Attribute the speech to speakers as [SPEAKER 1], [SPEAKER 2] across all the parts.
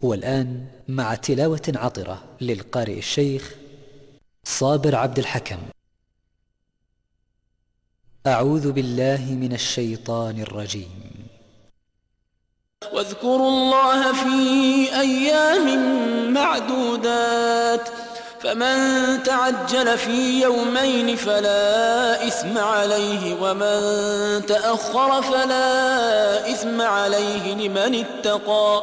[SPEAKER 1] والآن مع تلاوة عطرة للقارئ الشيخ صابر عبد الحكم. أعوذ بالله من الشيطان الرجيم.
[SPEAKER 2] واذكروا الله في أيام معدودات فمن تعجل في يومين فلا إثم عليه ومن تأخر فلا إثم عليه لمن اتقى.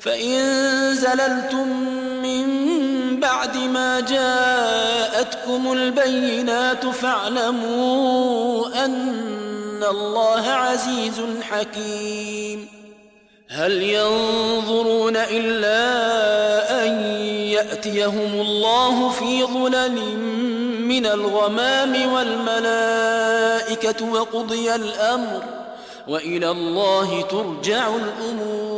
[SPEAKER 2] فَإِن زَلَلْتُم مِّن بَعْدِ مَا جَاءَتْكُمُ الْبَيِّنَاتُ فَاعْلَمُوا أَنَّ اللَّهَ عَزِيزٌ حَكِيمٌ هل ينظرون إلا أن يأتيهم الله في ظلل من الغمام والملائكة وقضي الأمر وإلى الله ترجع الأمور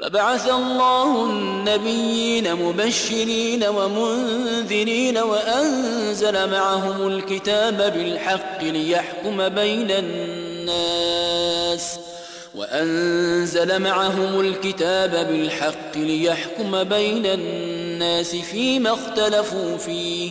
[SPEAKER 2] فبعث الله النبيين مبشرين ومنذرين وأنزل معهم الكتاب بالحق ليحكم بين الناس وأنزل معهم الكتاب بالحق ليحكم بين الناس فيما اختلفوا فيه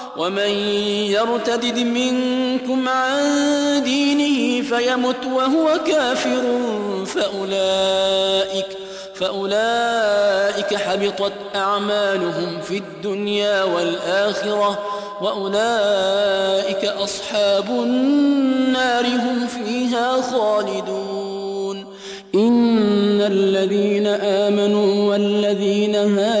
[SPEAKER 2] ومن يرتدد منكم عن دينه فيمت وهو كافر فأولئك فأولئك حبطت أعمالهم في الدنيا والآخرة وأولئك أصحاب النار هم فيها خالدون. إن الذين آمنوا والذين هادوا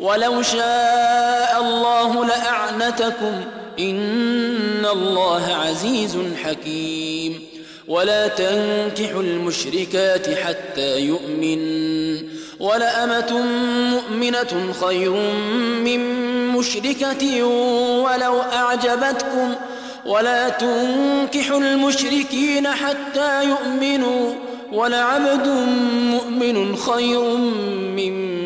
[SPEAKER 2] ولو شاء الله لأعنتكم إن الله عزيز حكيم. ولا تنكحوا المشركات حتى يؤمن. ولأمة مؤمنة خير من مشركة ولو أعجبتكم. ولا تنكحوا المشركين حتى يؤمنوا. ولعبد مؤمن خير من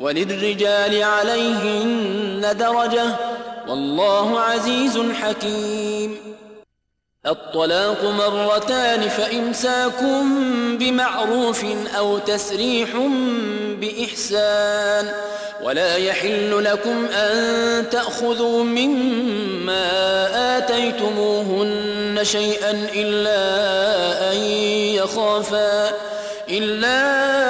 [SPEAKER 2] وللرجال عليهن درجة والله عزيز حكيم. الطلاق مرتان فإمساكم بمعروف أو تسريح بإحسان. ولا يحل لكم أن تأخذوا مما آتيتموهن شيئا إلا أن يخافا إلا أن